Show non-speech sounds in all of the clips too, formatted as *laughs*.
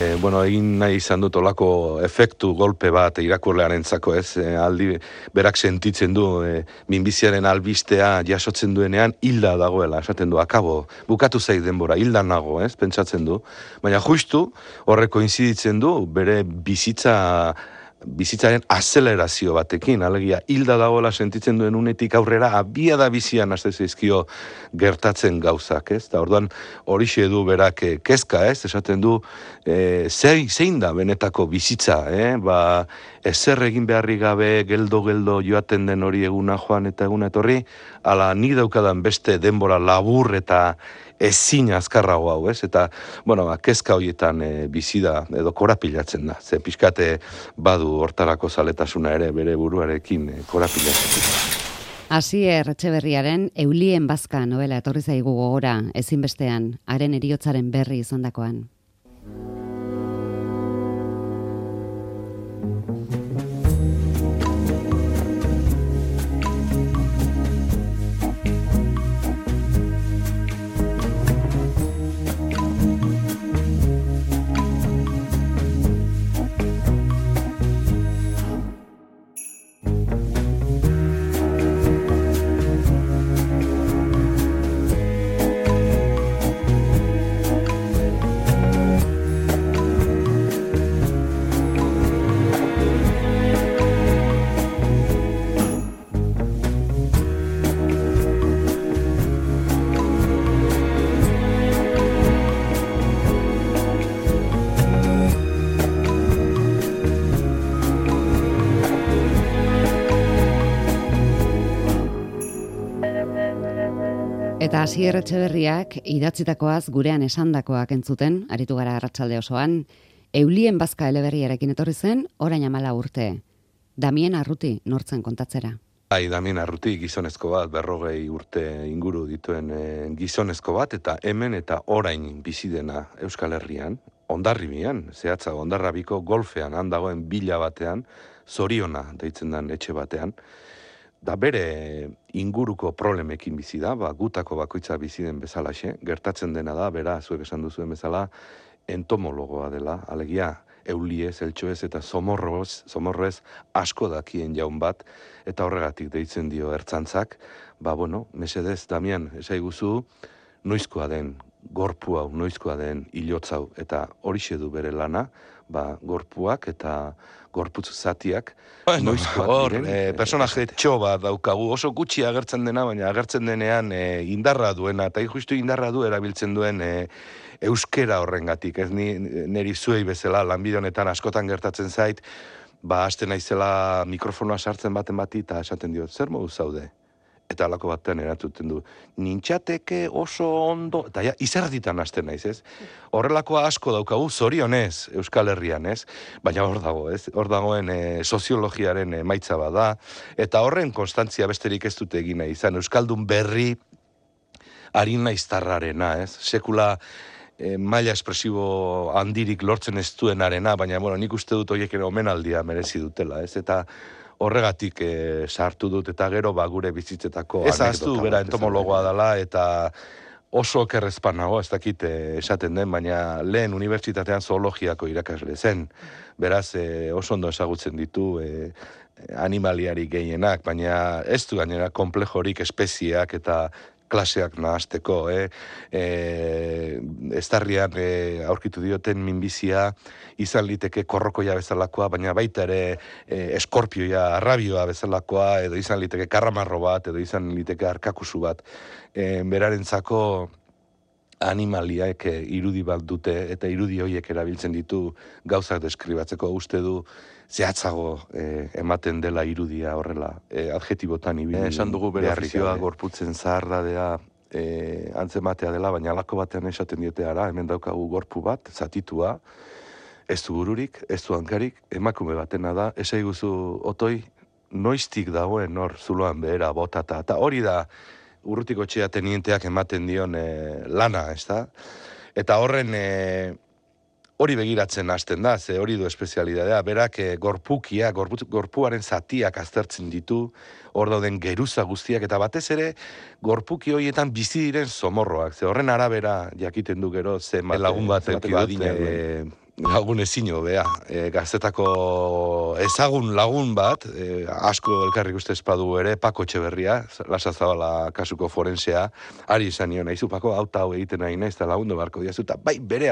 E, bueno, egin nahi izan dut olako efektu golpe bat irakurlearen entzako, ez? E, aldi berak sentitzen du e, minbiziaren albistea jasotzen duenean hilda dagoela, esaten du, akabo, bukatu zai denbora, hilda nago, ez? Pentsatzen du. Baina justu horreko inziditzen du, bere bizitza bizitzaren azelerazio batekin, alegia hilda dagoela sentitzen duen unetik aurrera abia da bizian azte zeizkio gertatzen gauzak, ez? Da orduan hori du berak eh, kezka, ez? Esaten du e, zein da benetako bizitza, eh? Ba, ezer egin beharri gabe geldo-geldo joaten den hori eguna joan eta eguna etorri, ala nik daukadan beste denbora labur eta ezin azkarrago hau, ez? Eta, bueno, ba, kezka horietan e, bizi da, edo korapilatzen da. Ze pixkate badu hortarako zaletasuna ere bere buruarekin e, korapilatzen. Asier Etxeberriaren Eulien Bazka novela etorri zaigu gogora ezinbestean, haren eriotzaren berri izandakoan. Asier Etxeberriak idatzitakoaz gurean esandakoak entzuten, aritu gara arratsalde osoan, Eulien Bazka eleberriarekin etorri zen, orain amala urte. Damien Arruti nortzen kontatzera. Bai, Damien Arruti gizonezko bat, berrogei urte inguru dituen e, gizonezko bat, eta hemen eta orain bizidena Euskal Herrian, ondarribian, zehatza ondarrabiko golfean handagoen bila batean, zoriona deitzen den etxe batean, da bere inguruko problemekin bizi da, ba, gutako bakoitza bizi den bezalaxe, gertatzen dena da, bera, zuek esan duzuen bezala, entomologoa dela, alegia, euliez, eltsoez eta somorroz, somorroez asko dakien jaun bat, eta horregatik deitzen dio ertzantzak, ba, bueno, mesedez, Damian, esai guzu, noizkoa den, gorpu hau, noizkoa den, hilotzau, eta hori du bere lana, ba, gorpuak eta gorputz zatiak. Bueno, hor, e, personaje txo bat daukagu. Oso gutxi agertzen dena baina agertzen denean e, indarra duena eta justu indarra du erabiltzen duen e, euskera horrengatik. Ez ni neri zuei bezala lanbide honetan askotan gertatzen zait ba haste naizela mikrofonoa sartzen baten bati eta esaten diot zer modu zaude eta alako batean eratuten du, nintxateke oso ondo, eta ja, izerditan hasten naiz, ez? Horrelakoa asko daukagu, zorionez, Euskal Herrian, ez? Baina hor dago, ez? Hor dagoen e, soziologiaren emaitza bada, eta horren konstantzia besterik ez dute egina izan, Euskaldun berri harina iztarrarena, ez? Sekula, e, maila espresibo handirik lortzen ez duenarena, baina, bueno, nik uste dut horiek ere omenaldia merezi dutela, ez? Eta horregatik e, sartu dut eta gero ba gure bizitzetako ez aztu bera entomologoa dela eta oso okerrezpan nago, ez dakit eh, esaten den, baina lehen unibertsitatean zoologiako irakasle zen. Beraz, e, oso ondo ezagutzen ditu e, animaliari gehienak, baina ez du gainera komplejorik espeziak eta klaseak nahazteko, eh? E, ez darrian e, aurkitu dioten minbizia izan liteke korrokoia bezalakoa, baina baita ere e, eskorpioia, arrabioa bezalakoa, edo izan liteke karramarro bat, edo izan liteke arkakusu bat. E, berarentzako animaliak irudi bat dute, eta irudi horiek erabiltzen ditu gauzak deskribatzeko uste du, zehatzago eh, ematen dela irudia horrela, eh, adjetibotan ibili. Eh, esan dugu bere ofizioa gorputzen zahar dadea eh, antzematea dela, baina alako batean esaten diote ara, hemen daukagu gorpu bat, zatitua, ez du bururik, ez du hankarik, emakume batena da, esai guzu otoi, noiztik dagoen hor zuloan behera botata, eta hori da urrutiko txea tenienteak ematen dion eh, lana, ez da? Eta horren, eh, hori begiratzen hasten da, ze hori du espezialidadea, berak e, gorpukia, gorpuaren zatiak aztertzen ditu, hor dauden geruza guztiak, eta batez ere, gorpuki horietan bizi diren somorroak, ze horren arabera jakiten du gero, ze lagun bat, bat, bat, lagun ezin bea. E, gazetako ezagun lagun bat, e, asko elkarrik uste espadu ere, Pako Txeberria, lasa zabala kasuko forensea, ari izan nio, nahizu Pako, hau hau egiten nahi nahiz, eta lagundu barko diazu, eta bai bere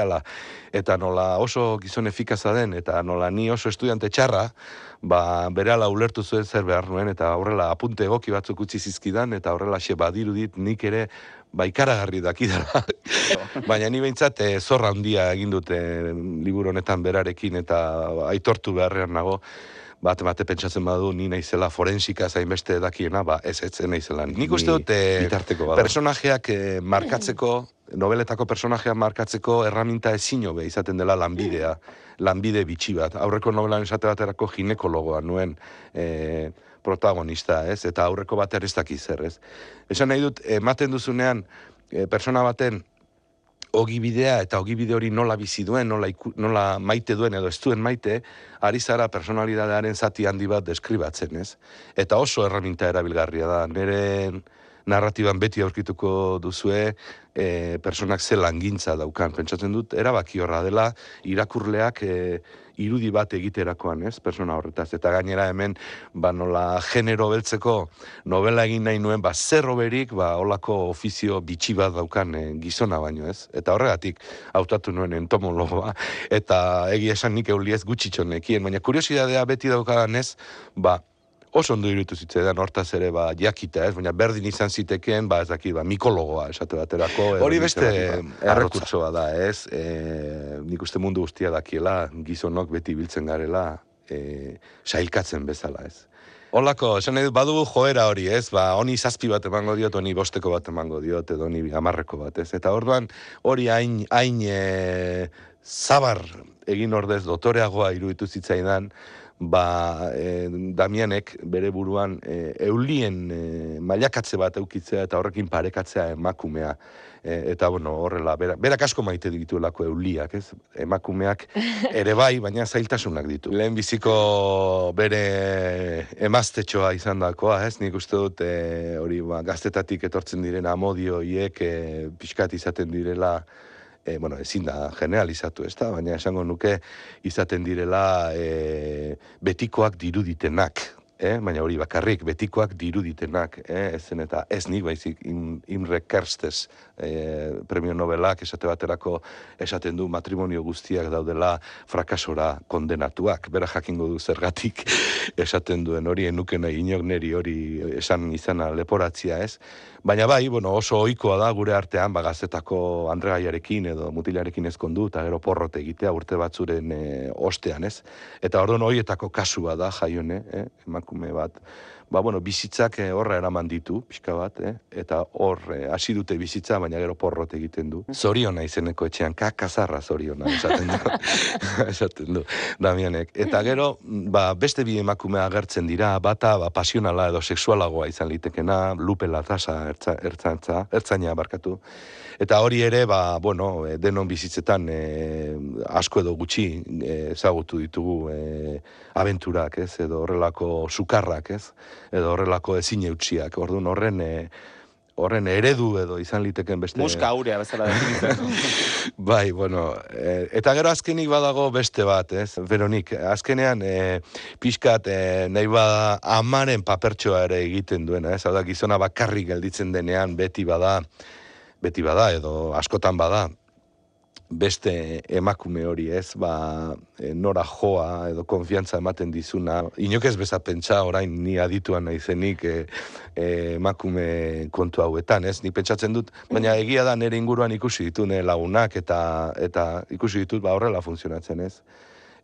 eta nola oso gizon efikaza den, eta nola ni oso estudiante txarra, ba, bere ulertu zuen zer behar nuen, eta horrela apunte egoki batzuk utzi zizkidan, eta horrela xe badirudit nik ere ba ikaragarri. *laughs* Baina ni behintzat e, zorra handia egin dute liburu honetan berarekin eta aitortu beharrean nago bat bate pentsatzen badu ni naizela forensika zain beste dakiena, ba ez ez naizela. Nik uste dut e, personajeak e, markatzeko, noveletako personajeak markatzeko erraminta ezin be izaten dela lanbidea, lanbide bitxi bat. Aurreko novelan esate baterako ginekologoa nuen e, protagonista, ez? Eta aurreko bat ez dakiz zer, ez? Esan nahi dut, ematen duzunean, e, persona baten ogibidea eta ogibide hori nola bizi duen, nola, nola maite duen edo ez duen maite, ari zara personalidadearen zati handi bat deskribatzen, ez? Eta oso erraminta erabilgarria da. Nere narratiban beti aurkituko duzue, e, personak ze langintza daukan. Pentsatzen dut, erabaki horra dela, irakurleak... E, irudi bat egiterakoan, ez, persona horretaz. Eta gainera hemen, ba, nola genero beltzeko novela egin nahi nuen, ba, zer oberik, ba, olako ofizio bitxi bat daukan eh, gizona baino, ez. Eta horregatik, hautatu nuen entomologoa, eta egia esan nik euliez gutxitxonekien, baina kuriosidadea beti daukagan ez, ba, oso ondo irutu zitzaidan hortaz ere ba jakita, ez, baina berdin izan zitekeen, ba ez daki, ba mikologoa esate baterako. Hori beste errekurtsoa da, ez? E, nik uste mundu guztia dakiela, gizonok beti biltzen garela, e, sailkatzen bezala, ez? Olako, esan nahi badugu joera hori, ez? Ba, honi zazpi bat emango diot, honi bosteko bat emango diot, edo honi amarreko bat, ez? Eta orduan, hori hain, hain e, zabar egin ordez dotoreagoa iruditu zitzaidan, ba, e, Damianek bere buruan e, eulien e, mailakatze bat eukitzea eta horrekin parekatzea emakumea. E, eta, bueno, horrela, berak, berak asko maite dituelako euliak, ez? Emakumeak *laughs* ere bai, baina zailtasunak ditu. Lehen biziko bere emaztetxoa izan dakoa, ez? Nik uste dut, e, hori, ba, gaztetatik etortzen diren amodioiek e, pixkat izaten direla, e, bueno, ezin da generalizatu, ez da, baina esango nuke izaten direla e, betikoak diruditenak, eh? baina hori bakarrik, betikoak diruditenak, eh? ezen eta ez nik baizik Imre Kerstez eh, premio Nobelak esate baterako esaten du matrimonio guztiak daudela frakasora kondenatuak, bera jakingo du zergatik *laughs* esaten duen hori enukena inok neri hori esan izana leporatzia ez, Baina bai, bueno, oso ohikoa da gure artean bagazetako andregaiarekin edo mutilarekin ezkondu eta gero porrote egitea urte batzuren e, ostean, ez? Eta orduan horietako kasua da jaione, eh? emakume bat ba, bueno, bizitzak eh, horra eraman ditu, pixka bat, eh? eta hor eh, hasi dute bizitza, baina gero porrot egiten du. Zoriona izeneko etxean, kakazarra zoriona, esaten du, *laughs* esaten du, Damianek. Eta gero, ba, beste bi emakume agertzen dira, bata, ba, pasionala edo seksualagoa izan litekena, lupe latasa ertza, ertzantza, ertzaina barkatu. Eta hori ere, ba, bueno, e, denon bizitzetan e, asko edo gutxi e, ezagutu ditugu e, abenturak, ez, edo horrelako sukarrak, ez, edo horrelako ezin eutxiak, orduan horren e, horren eredu edo izan liteken beste... Muska aurea bezala *laughs* bai, bueno, e, eta gero azkenik badago beste bat, ez? Veronik, azkenean e, pixkat e, nahi bada amaren papertxoa ere egiten duena, ez? Hau da, gizona bakarrik gelditzen denean beti bada beti bada edo askotan bada beste emakume hori ez, ba, e, nora joa edo konfiantza ematen dizuna. Inok ez beza pentsa orain ni adituan naizenik e, e, emakume kontu hauetan, ez? Ni pentsatzen dut, baina egia da nere inguruan ikusi ditu ne lagunak eta eta ikusi ditut ba horrela funtzionatzen, ez?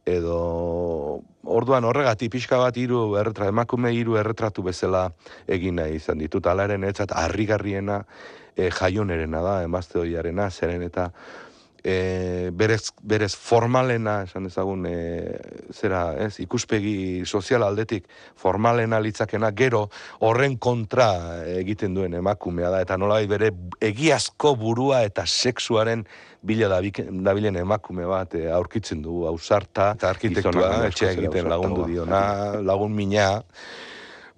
Edo orduan horregati pixka bat hiru erretra emakume hiru erretratu bezala egin nahi izan ditut. Alaren etzat harrigarriena e, jaionerena da, emazte hoiarena, zeren eta e, berez, berez formalena, esan ezagun, e, zera, ez, ikuspegi sozial aldetik formalena litzakena, gero horren kontra egiten duen emakumea da, eta nola bere egiazko burua eta sexuaren bila dabilen emakume bat e, aurkitzen du, ausarta, eta arkitektua, etxe egiten lagundu diona, lagun mina,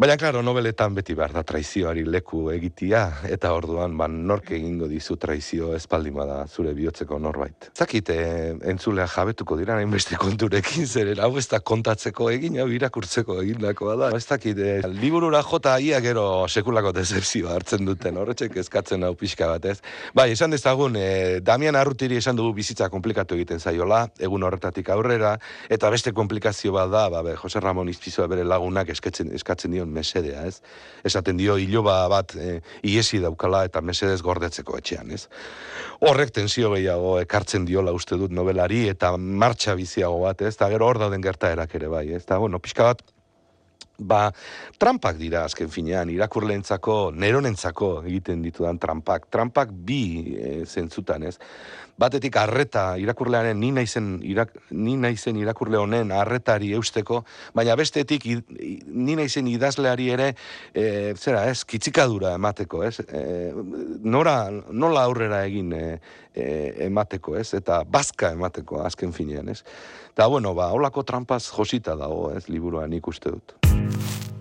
Baina, klaro, nobeletan beti behar da traizioari leku egitia, eta orduan, ban, nork egingo dizu traizio espaldima da zure bihotzeko norbait. Zakit, e, entzulea jabetuko dira, nahi beste konturekin zeren, hau ez da kontatzeko egin, hau irakurtzeko egindakoa da. Ez dakit, e, liburura jota ia gero sekulako dezepzioa hartzen duten, horretxek eskatzen hau pixka bat ez. Bai, esan dezagun, e, Damian Arrutiri esan dugu bizitza komplikatu egiten zaiola, egun horretatik aurrera, eta beste komplikazio bat da, ba, be, Jose Ramon izpizua bere lagunak eskatzen, eskatzen dion mesedea, ez? Esaten dio iloba bat e, iesi daukala eta mesedez gordetzeko etxean, ez? Horrek tensio gehiago ekartzen diola uste dut novelari eta martxa biziago bat, ez? Eta gero hor dauden gertaerak ere bai, ez? Eta, bueno, pixka bat, ba, trampak dira azken finean, irakurleentzako, neronentzako egiten ditudan trampak. Trampak bi e, zentzutan, ez? Batetik arreta irakurlearen ni naizen irak, ni naizen irakurle honen arretari eusteko, baina bestetik ni naizen idazleari ere e, zera, ez, kitzikadura emateko, ez? E, nora, nola aurrera egin e, e, emateko, ez? Eta bazka emateko azken finean, ez? Eta bueno, ba, holako trampaz josita dago, ez, liburuan ikuste dut.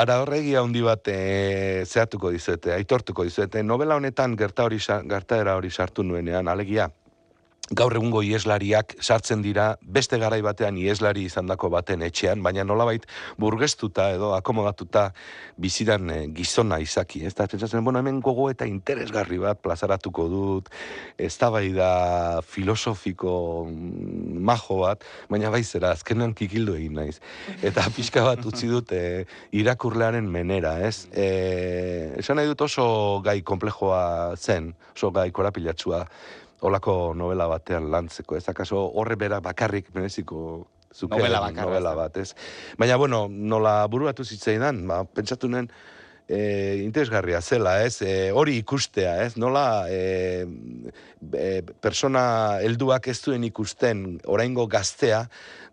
Ara horregi handi bat e, zehatuko dizuete, aitortuko dizuete, novela honetan gerta hori, gertaera hori sartu nuenean, alegia, gaur egungo ieslariak sartzen dira beste garai batean ieslari izandako baten etxean, baina nolabait burgestuta edo akomodatuta bizidan eh, gizona izaki. Ez da, pentsatzen, bueno, hemen gogo eta interesgarri bat plazaratuko dut, ez da filosofiko mm, majo bat, baina bai zera, azkenan kikildu egin naiz. Eta *laughs* pixka bat utzi dut e, irakurlearen menera, ez? E, esan nahi dut oso gai komplejoa zen, oso gai korapilatsua, olako novela batean lantzeko. Ez akaso horre bera bakarrik mereziko zuke novela, novela bat, ez? Baina, bueno, nola buruatu zitzaidan, ba, pentsatu nuen, e, interesgarria zela, ez? E, hori ikustea, ez? Nola e, e, persona helduak ez duen ikusten oraingo gaztea,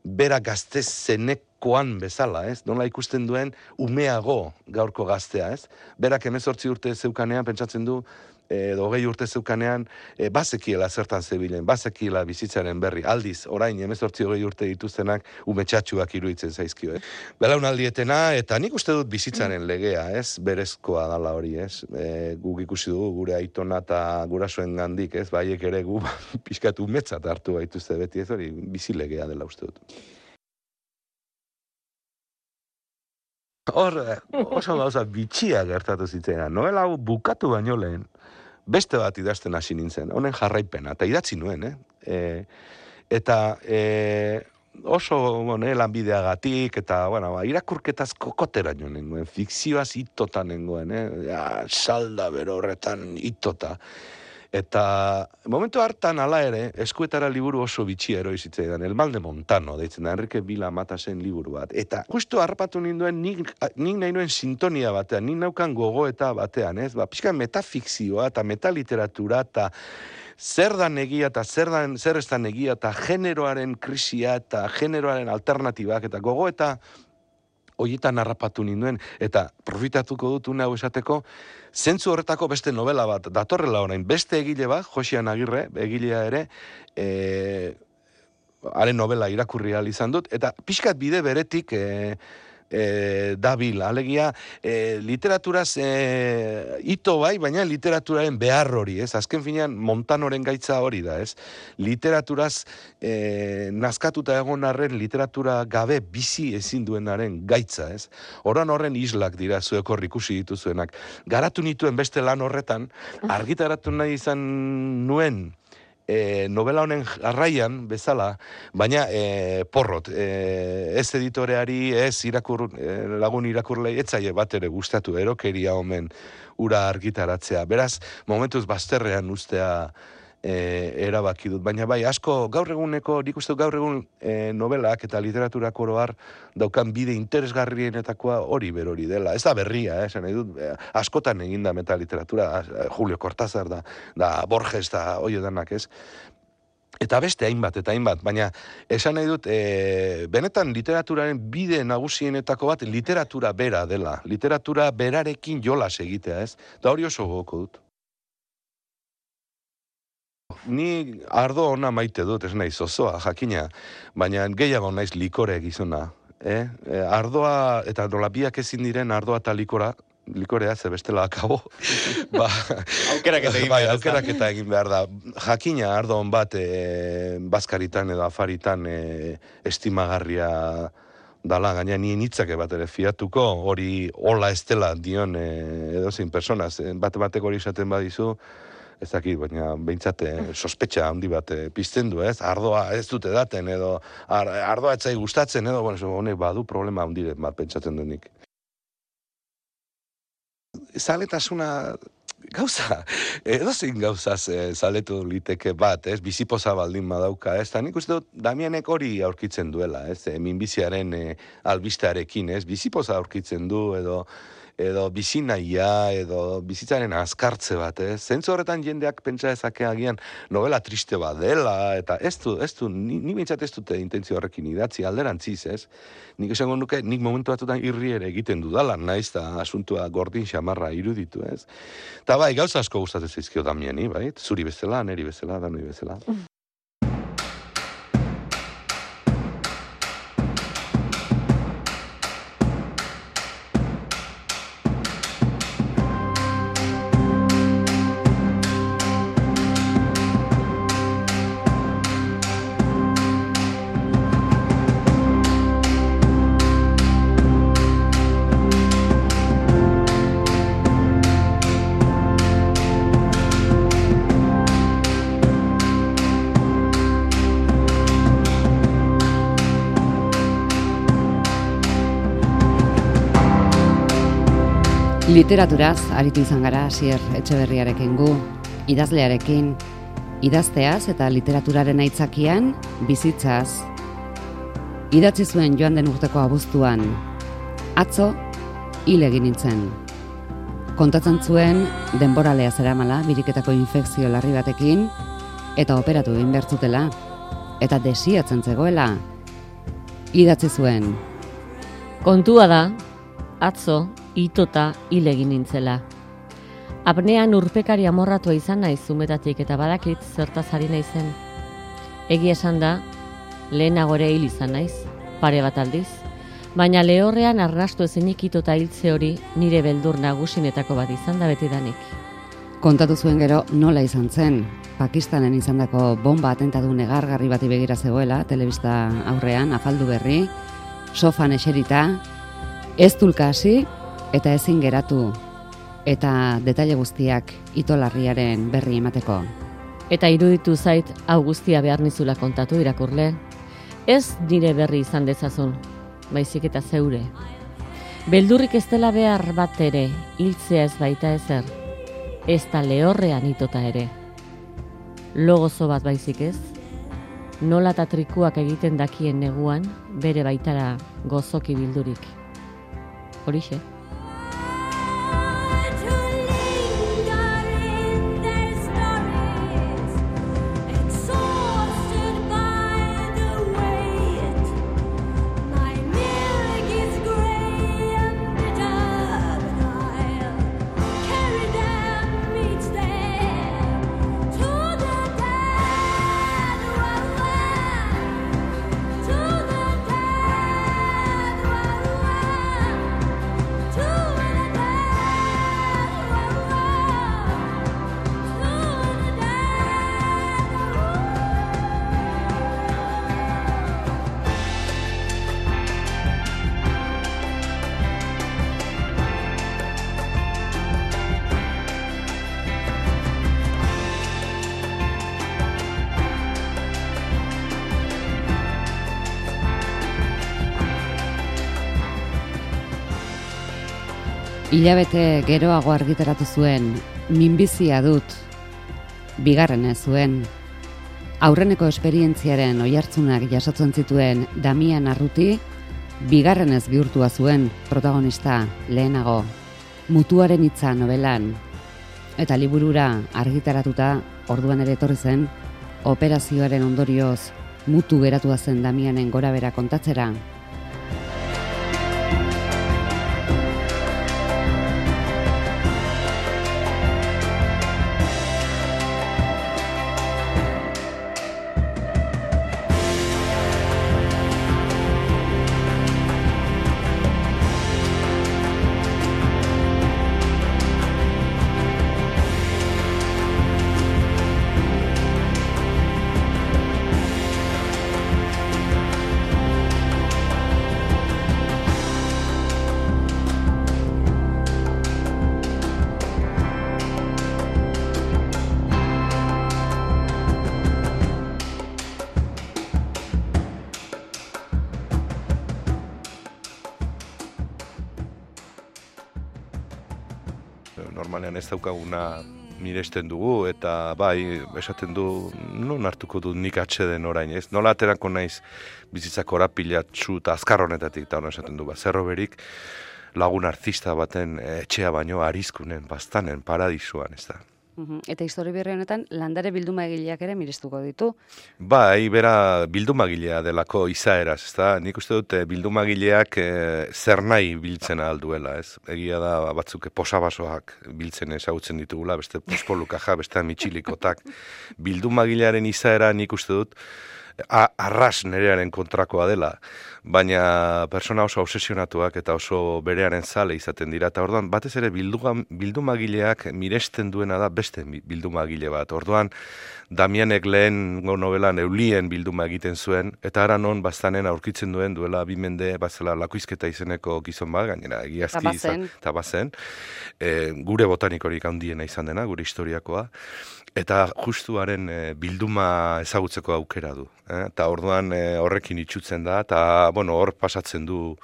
bera gazte zenekoan bezala, ez? Nola ikusten duen umeago gaurko gaztea, ez? Berak emezortzi urte zeukanean pentsatzen du, edo gehi urte zeukanean, e, bazekiela zertan zebilen, bazekiela bizitzaren berri, aldiz, orain, emezortzi hogei urte dituztenak, umetxatxuak iruditzen zaizkio, eh? Belaunaldietena, eta nik uste dut bizitzaren legea, ez, berezkoa dala hori, ez, e, guk ikusi dugu, gure aitona eta gurasoen gandik, ez, baiek ere gu, *laughs* pixkatu umetzat hartu baituzte beti, ez? Hori, bizi legea dela uste dut. Hor, oso gauza bitxia gertatu zitzen, noela bukatu baino lehen, beste bat idazten hasi nintzen, honen jarraipena, eta idatzi nuen, eh? E, eta e, oso, bueno, lanbideagatik, eta, bueno, ba, irakurketaz kokotera nio nengoen, fikzioaz itota nengoen, eh? Ja, salda bero horretan itota. Eta momentu hartan ala ere, eskuetara liburu oso bitxia eroi zitzaidan, El Mal de Montano, deitzen da, Enrique Vila Matasen liburu bat. Eta justu harrapatu ninduen, nik, nik nahi nuen sintonia batean, nik naukan gogoeta batean, ez? Ba, pixka metafikzioa eta metaliteratura eta zer da negia eta zer, da, zer ez da negia eta generoaren krisia eta generoaren alternatibak eta gogoeta hoietan harrapatu ninduen, eta profitatuko dut hau esateko, zentzu horretako beste novela bat, datorrela orain, beste egile bat, Josian Agirre, egilea ere, e, haren novela irakurri izan dut, eta pixkat bide beretik, e, e, dabil, alegia e, literaturaz e, ito bai, baina literaturaren behar hori, ez? Azken finean montanoren gaitza hori da, ez? Literaturaz e, nazkatuta egon arren literatura gabe bizi ezin duenaren gaitza, ez? Horan horren islak dira zueko ikusi dituzuenak. Garatu nituen beste lan horretan, argitaratu nahi izan nuen e, novela honen jarraian bezala, baina e, porrot, e, ez editoreari, ez irakur, e, lagun irakurlei, etzaile bat ere gustatu erokeria omen ura argitaratzea. Beraz, momentuz bazterrean ustea, e, erabaki dut. Baina bai, asko gaur eguneko, nik uste gaur egun e, novelak eta literatura koroar daukan bide interesgarrienetakoa hori berori dela. Ez da berria, eh, esan dut, e, askotan eginda meta literatura, Julio Cortázar da, da Borges da, oi edanak ez. Eta beste hainbat, eta hainbat, baina esan nahi dut, e, benetan literaturaren bide nagusienetako bat literatura bera dela. Literatura berarekin jolas egitea, ez? Da hori oso goko dut. Ni ardo ona maite dut, ez naiz osoa, jakina, baina gehiago naiz likore gizona. Eh? E, ardoa, eta dolapiak ezin diren ardoa eta likora, likorea ze bestela akabo. *laughs* ba, aukerak eta egin bai, aukerak eta egin behar da. Jakina ardo on bat e, bazkaritan edo afaritan e, estimagarria dala, gaina ni nitzake bat ere fiatuko, hori hola estela dion e, edo zein personaz, bat bateko hori esaten badizu, ez baina behintzat eh, sospetxa handi bat eh, pizten du, ez? Ardoa ez dute daten, edo ar, ardoa etzai gustatzen, edo, bueno, honek badu problema handi bat pentsatzen du nik. Zaletasuna gauza, edo zein gauzaz e, zaletu liteke bat, ez, bizipoza baldin badauka, ez, eta nik uste dut Damianek hori aurkitzen duela, ez, e, minbiziaren e, albistearekin, ez, bizipoza aurkitzen du, edo, edo bizinaia, edo bizitzaren azkartze bat, ez? Zentzu horretan jendeak pentsa ezake agian novela triste bat dela, eta ez du, ez du, ni, ni bintzat ez dute intentzio horrekin idatzi alderantziz, ez? Nik esango nuke, nik momentu batutan irri ere egiten dudala, naiz, eta asuntua gordin xamarra iruditu, ez? Ta bai, gauza asko gustatzen zaizkio damieni, bai? Zuri bezala, neri bezala, danoi bezala. Literaturaz, aritu izan gara, asier etxeberriarekin gu, idazlearekin, idazteaz eta literaturaren aitzakian, bizitzaz. Idatzi zuen joan den urteko abuztuan, atzo, hil egin nintzen. Kontatzen zuen, denboralea zeramala, biriketako infekzio larri batekin, eta operatu egin bertzutela, eta desiatzen zegoela. Idatzi zuen. Kontua da, atzo, itota hil egin nintzela. Apnean urpekari amorratua izan naiz zumetatik eta badakit zertazari naizen. Egi esan da, lehenagore hil izan naiz, pare bat aldiz, baina lehorrean arrastu ezenik itota hiltze hori nire beldur nagusinetako bat izan da betidanik. Kontatu zuen gero nola izan zen, Pakistanen izandako bomba atentadu negargarri bati begira zegoela, telebista aurrean, afaldu berri, sofan eserita, ez dulka hasi, eta ezin geratu eta detaile guztiak itolarriaren berri emateko. Eta iruditu zait hau guztia behar nizula kontatu irakurle, ez nire berri izan dezazun, baizik eta zeure. Beldurrik ez dela behar bat ere, hiltzea ez baita ezer, ez da lehorrean itota ere. Logozo bat baizik ez, nola eta trikuak egiten dakien neguan, bere baitara gozoki bildurik. Horixe. Ilabete geroago argitaratu zuen, minbizia dut, bigarren ez zuen. Aurreneko esperientziaren oihartzunak jasotzen zituen Damian Arruti, bigarren ez bihurtua zuen protagonista lehenago, mutuaren hitza novelan, eta liburura argitaratuta orduan ere etorri zen, operazioaren ondorioz mutu geratua zen Damianen gora bera kontatzera, ez daukaguna miresten dugu eta bai esaten du non hartuko du nik den orain ez? Nola aterako naiz bizitzako orapilatzu eta azkar honetatik eta hona esaten du ba zerroberik lagun artista baten etxea baino arizkunen bastanen paradisuan ez da Eta histori berri honetan landare bilduma egileak ere mirestuko ditu. Bai, bera bilduma delako izaeraz, ezta? Nik uste dut eh, bilduma egileak e, zer nahi biltzen alduela, ez? Egia da batzuk posabasoak biltzen ezagutzen ditugula, beste pospolukaja, beste mitxilikotak. *laughs* Bilduma egilearen izaera nik uste dut arras nerearen kontrakoa dela, baina persona oso obsesionatuak eta oso berearen zale izaten dira, eta orduan batez ere bildumagileak miresten duena da beste bildumagile bat. Orduan Damianek lehen novelan eulien bilduma egiten zuen, eta ara non bastanen aurkitzen duen duela bimende bazela lakuizketa izeneko gizon bat, gainera egiazki izan, eta bazen, e, gure botanikorik handiena izan dena, gure historiakoa, eta justuaren e, bilduma ezagutzeko aukera du. Eh? Eta orduan e, horrekin itxutzen da, eta bueno, hor pasatzen du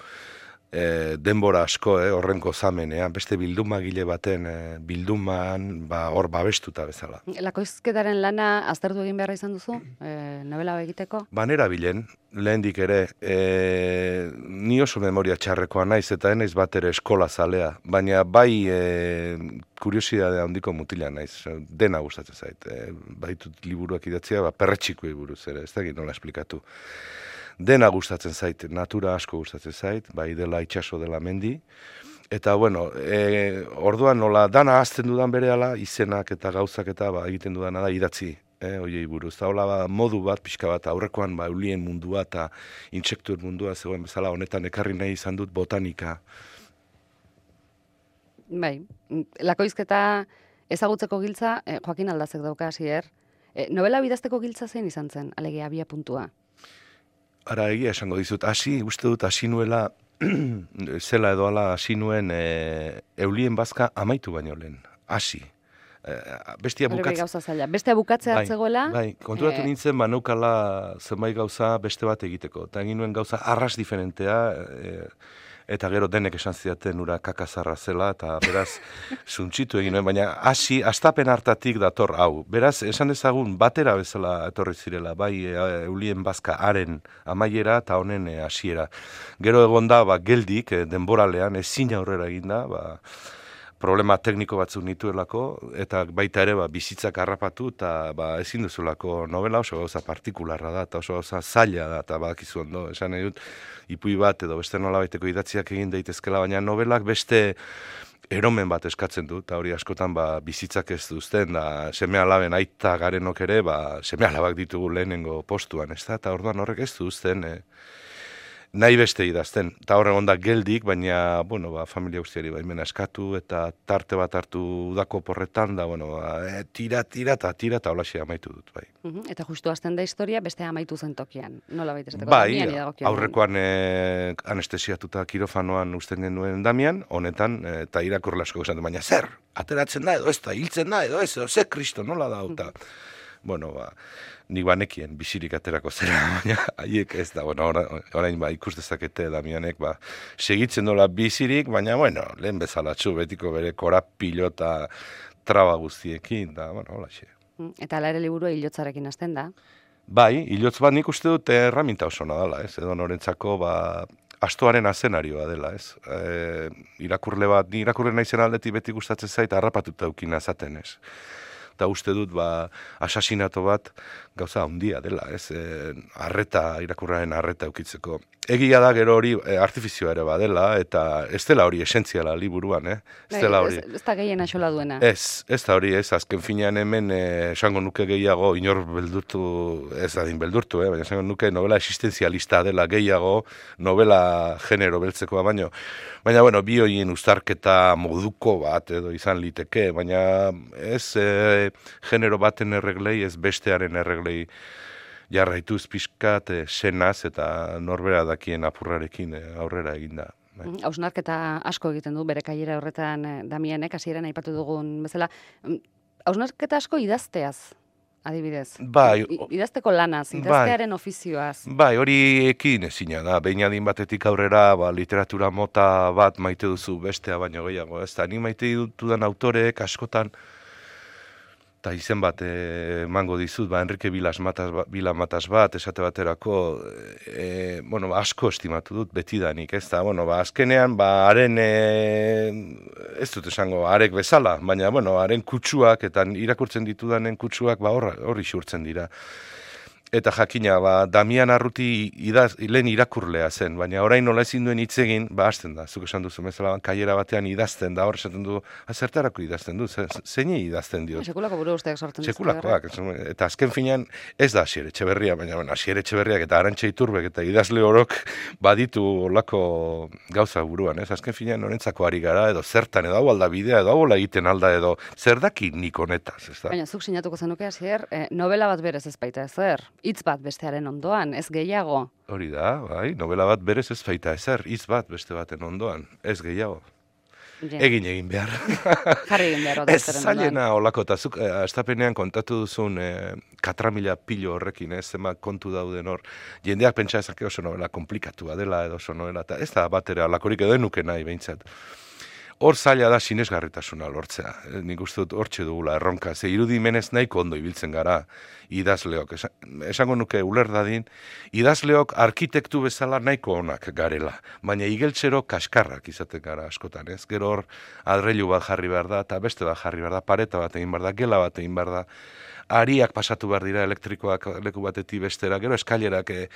e, denbora asko, eh, horrenko zamenean, beste bildumagile baten e, bilduman ba, hor babestuta bezala. Lakoizketaren lana aztertu egin beharra izan duzu, e, novela egiteko? Banera bilen, lehendik ere, e, ni oso memoria txarrekoa naiz eta enaiz bat ere eskola zalea, baina bai e, kuriosidade handiko mutila naiz, dena gustatzen zait, e, baitut liburuak idatzea, ba, perretxiko buruz ere, ez da nola esplikatu dena gustatzen zait, natura asko gustatzen zait, bai dela itxaso dela mendi, eta bueno, e, orduan nola dana azten dudan bere izenak eta gauzak eta ba, egiten dudana da idatzi, e, oiei buruz. Eta hola ba, modu bat, pixka bat, aurrekoan ba, eulien mundua eta intsektur mundua zegoen bezala, honetan ekarri nahi izan dut botanika. Bai, lakoizketa ezagutzeko giltza, eh, Joakin Aldazek dauka hasier. Eh, novela bidazteko giltza zen izan zen, alegia abia puntua. Ara egia esango dizut, hasi, uste dut, hasi nuela, *clears throat* zela edo ala hasi nuen e, eulien bazka amaitu baino lehen, hasi. E, bestia bukatze... gauza zaila. Bestea bukatzea bai, atzegoela... Bai, konturatu e... nintzen, ba, naukala zenbait gauza beste bat egiteko. Eta egin nuen gauza arras diferentea, e, eta gero denek esan zidaten ura kakazarra zela, eta beraz, *laughs* suntxitu egin nuen, baina hasi, astapen hartatik dator hau. Beraz, esan dezagun, batera bezala etorri zirela, bai, e, eulien bazka haren amaiera eta honen e, hasiera. Gero egon da, ba, geldik, e, denboralean, ezin aurrera eginda, ba, problema tekniko batzuk nituelako, eta baita ere ba, bizitzak harrapatu, eta ba, ezin duzulako novela oso gauza partikularra da, eta oso gauza zaila da, eta badakizu ondo, esan nahi dut, ipui bat edo beste nola baiteko idatziak egin daitezkela, baina novelak beste eromen bat eskatzen du, eta hori askotan ba, bizitzak ez duzten, da seme alaben aita garenok ere, ba, seme alabak ditugu lehenengo postuan, ez da, eta orduan horrek ez duzten, eh, nahi beste idazten. Eta horre onda geldik, baina, bueno, ba, familia guztiari baimena eskatu, eta tarte bat hartu udako porretan, da, bueno, ba, e, tira, tira, eta tira, eta hola amaitu dut, bai. Eta justu azten da historia, beste amaitu zen tokian, nola baita Bai, aurrekoan e, anestesiatuta kirofanoan usten genuen damian, honetan, e, eta irakurla asko baina zer, ateratzen da edo ez da, hiltzen da edo ez, edo, ze kristo, nola da, eta... bueno, ba, nik banekien bisirik aterako zera, *laughs* baina haiek ez da, bueno, orain ba, ikus dezakete Damianek, ba, segitzen dola bizirik, baina, bueno, lehen bezalatxu, betiko bere korap pilota traba guztiekin, da, bueno, hola xe. Mm, eta ala ere liburu hilotzarekin hasten da? Bai, hilotz bat nik uste dut erraminta oso nadala, ez, edo norentzako, ba, astoaren azenarioa dela, ez. E, irakurle bat, ni irakurle naizen aldetik beti gustatzen zait, harrapatuta ukina zaten, ez eta uste dut ba, asasinato bat gauza handia dela, ez, e, arreta, irakurraren arreta eukitzeko. Egia da gero hori e, artifizioa ere badela, eta ez dela hori esentziala liburuan, eh? Ez bai, dela hori. Ez, da gehien asola duena. Ez, ez da hori, ez, azken finean hemen e, esango nuke gehiago, inor beldurtu, ez da din beldurtu, eh? baina esango nuke novela existenzialista dela gehiago, novela genero beltzekoa baino. Baina, bueno, bi hoien ustarketa moduko bat edo izan liteke, baina ez e, genero baten erreglei, ez bestearen erreglei jarraituz pixkat e, senaz eta norbera dakien apurrarekin e, aurrera eginda. Bai. Mm, hausnarketa asko egiten du bere kaiera horretan e, Damienek hasieran aipatu dugun bezala. Mm, hausnarketa asko idazteaz adibidez. Bai. idazteko lanaz, bai. idaztearen ofizioaz. Bai, hori ekin ezina da. Behin adin batetik aurrera, ba, literatura mota bat maite duzu bestea baino gehiago. Ez da, ni maite dutudan autoreek askotan, eta izen bat eh, emango dizut, ba, Enrique Bilas Matas, ba, Matas bat, esate baterako, e, bueno, ba, asko estimatu dut betidanik, ez da, bueno, ba, azkenean, ba, haren, e, ez dut esango, arek bezala, baina, bueno, haren kutsuak, eta irakurtzen ditudanen kutsuak, ba, horri xurtzen dira eta jakina, ba, Damian Arruti idaz, lehen irakurlea zen, baina orain nola ezin duen hitz egin, ba, hasten da, zuk esan duzu, mesela, kaiera batean idazten da, hor esaten du, azertarako idazten du, zein idazten dio. Sekulako buru usteak sortzen Sekulakoak, eta azken finean, ez da asier etxeberria, baina, bueno, asier etxeberriak eta arantxe iturbek eta idazle horok baditu olako gauza buruan, ez? Azken finean, norentzako ari gara, edo zertan, edo hau alda bidea, edo hau egiten alda, edo zer daki nik honetaz, ez da? Baina, zuk sinatuko zenuke, asier, eh, novela bat berez ez baita ezer, hitz bat bestearen ondoan, ez gehiago. Hori da, bai, novela bat berez ez baita ezer, hitz bat beste baten ondoan, ez gehiago. Egin egin behar. *laughs* Jarri egin behar. Ez zailena olako, eta zuk, eh, kontatu duzun eh, katramila pilo horrekin, ez, zema kontu dauden hor. Jendeak pentsa ezak oso novela komplikatua dela edo oso novela, eta ez da batera olakorik edo enuke nahi behintzat hor zaila da sinesgarritasuna lortzea. E, nik uste dut hortxe dugula erronka. Ze irudimenez nahiko ondo ibiltzen gara idazleok. Esango nuke uler dadin, idazleok arkitektu bezala nahiko onak garela. Baina igeltzero kaskarrak izaten gara askotan, ez? Gero hor adreilu bat jarri behar da, eta beste bat jarri behar da, pareta bat egin behar da, gela bat egin behar da ariak pasatu behar dira elektrikoak leku batetik bestera, gero eskailerak eh,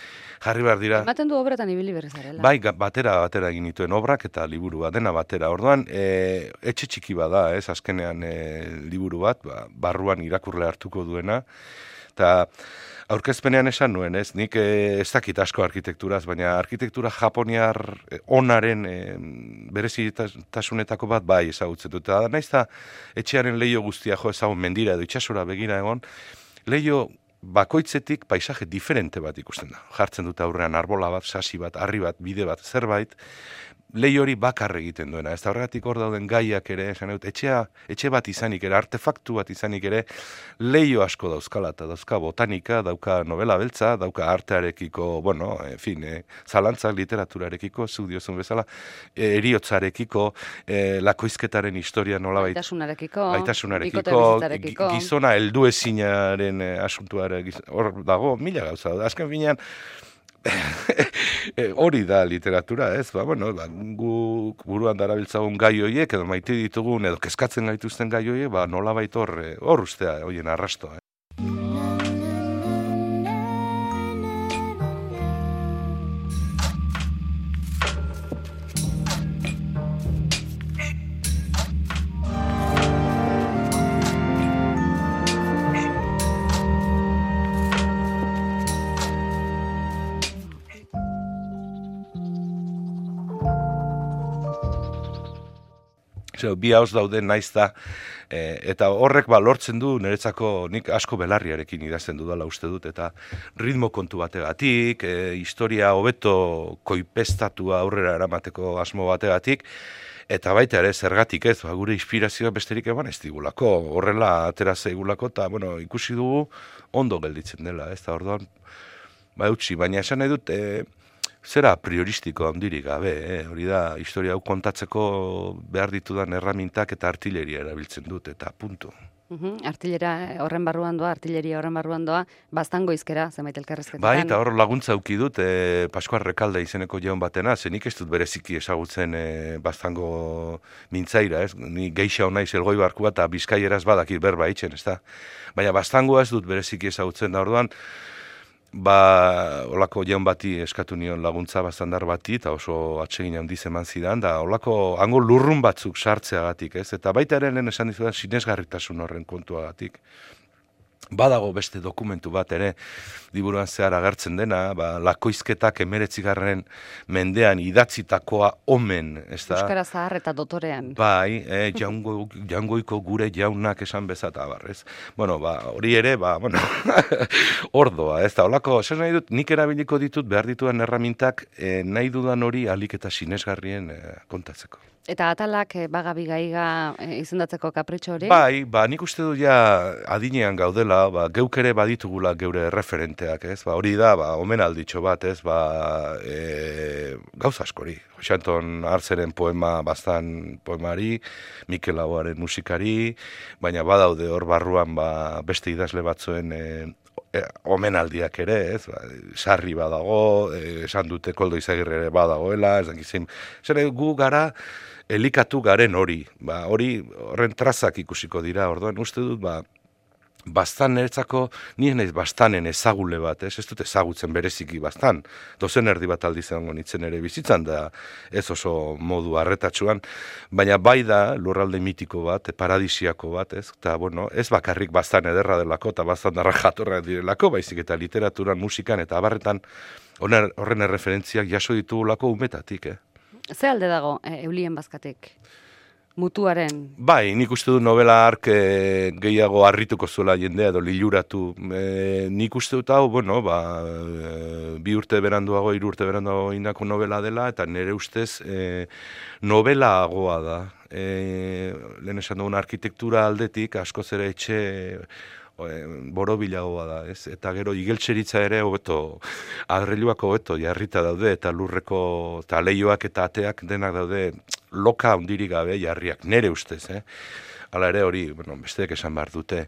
jarri behar dira. Ematen du obretan ibili berriz Bai, batera batera egin dituen obrak eta liburu bat, dena batera. Orduan, e, etxe txiki bada, ez, azkenean e, liburu bat, ba, barruan irakurle hartuko duena, eta aurkezpenean esan nuen, ez? Nik e, ez dakit asko arkitekturaz, baina arkitektura japoniar eh, onaren e, berezitasunetako bat bai ezagutzen dut. Eta naiz da etxearen leio guztia jo ezagun mendira edo itxasora begira egon, leio bakoitzetik paisaje diferente bat ikusten da. Jartzen dute aurrean arbola bat, sasi bat, harri bat, bide bat, zerbait, lehi hori bakar egiten duena. Ez da horregatik hor dauden gaiak ere, esan dut, etxea, etxe bat izanik ere, artefaktu bat izanik ere, leio asko dauzkala, eta dauzka botanika, dauka novela beltza, dauka artearekiko, bueno, en fin, eh, zalantzak literaturarekiko, zu diozun bezala, e, eriotzarekiko, e, lakoizketaren historia nola baita. Aitasunarekiko, aitasunarekiko, gizona heldu ezinaren eh, asuntuare, hor dago, mila gauza, azken finean, Eh, *laughs* hori da literatura, ez? Ba, bueno, ba, gu buruan darabiltzagun gai hoiek edo maite ditugun edo kezkatzen gaituzten gai hoiek, ba nola hor eh, hor ustea hoien arrastoa, Zer, bi hauz daude naiz da, e, eta horrek ba lortzen du niretzako nik asko belarriarekin idazten dudala uste dut, eta ritmo kontu bategatik, e, historia hobeto koipestatua aurrera eramateko asmo bategatik, Eta baita ere, zergatik ez, ba, gure inspirazioa besterik eban ez digulako, horrela atera zeigulako, eta bueno, ikusi dugu ondo gelditzen dela, ez da, orduan, ba, utzi, baina esan nahi dut, e, zera prioristiko handirik gabe, eh? hori da, historia hau kontatzeko behar ditudan erramintak eta artilleria erabiltzen dut, eta puntu. Uhum, artillera horren barruan doa, artilleria horren barruan doa, bastango izkera, zenbait elkarrezketan. Bai, eta hor laguntza auki dut, e, Paskuar Rekalde izeneko jaun batena, zenik ez dut bereziki esagutzen e, bastango mintzaira, ez? Ni geixa honaiz elgoi barku bat, eta bizkaieraz badaki berba itxen, ez da? Baina bastango ez dut bereziki ezagutzen da orduan, ba, olako jaun bati eskatu nion laguntza bastandar bati, eta oso atsegin handiz eman zidan, da olako hango lurrun batzuk sartzeagatik, ez? Eta baita ere lehen esan dizudan sinesgarritasun horren kontuagatik badago beste dokumentu bat ere liburuan zehar agertzen dena, ba, lakoizketak emeretzigarren mendean idatzitakoa omen, ez da? Euskara zahar eta dotorean. Bai, e, jaungo, jaungoiko gure jaunak esan bezata barrez. Bueno, ba, hori ere, ba, bueno, *laughs* ordoa, ez da, holako, zer nahi dut, nik erabiliko ditut behar dituen erramintak e, nahi dudan hori alik eta sinesgarrien e, kontatzeko. Eta atalak e, bagabi gaiga e, izendatzeko kapritxo hori? Bai, ba, nik uste du ja adinean gaudela, ba, geuk ere baditugula geure referenteak, ez? Ba, hori da, ba, omen alditxo bat, ez? Ba, e, gauz askori. Josanton Artzeren poema bastan poemari, Mikel Laboaren musikari, baina badaude hor barruan ba, beste idazle batzuen e, e, omenaldiak ere, ez? Ba, sarri badago, e, esan dute koldo izagirre badagoela, ez dakizim. Zer, gu gara, elikatu garen hori, ba, hori horren trazak ikusiko dira, orduan uste dut, ba, bastan niretzako, nien ez bastanen ezagule bat, ez, ez dut ezagutzen bereziki bastan, dozen erdi bat aldi zengo nitzen ere bizitzan da, ez oso modu arretatxuan, baina bai da lurralde mitiko bat, paradisiako bat, ez, eta bueno, ez bakarrik bastan ederra delako, eta bastan darra jatorra direlako, baizik eta literaturan, musikan, eta abarretan, horren erreferentziak jaso ditugulako umetatik, eh? Ze alde dago e, eulien bazkatek? Mutuaren? Bai, nik uste du novela ark e, gehiago harrituko zuela jendea edo liluratu. E, nik uste dut hau, bueno, ba, e, bi urte beranduago, hiru urte beranduago indako novela dela, eta nire ustez e, novela agoa da. E, lehen esan dugun arkitektura aldetik, asko zere etxe boro bilagoa da, ez? Eta gero igeltseritza ere hobeto agreluak hobeto jarrita daude eta lurreko eta leioak eta ateak denak daude loka hundirik gabe jarriak nere ustez, eh? Hala ere hori, bueno, besteek esan behar dute.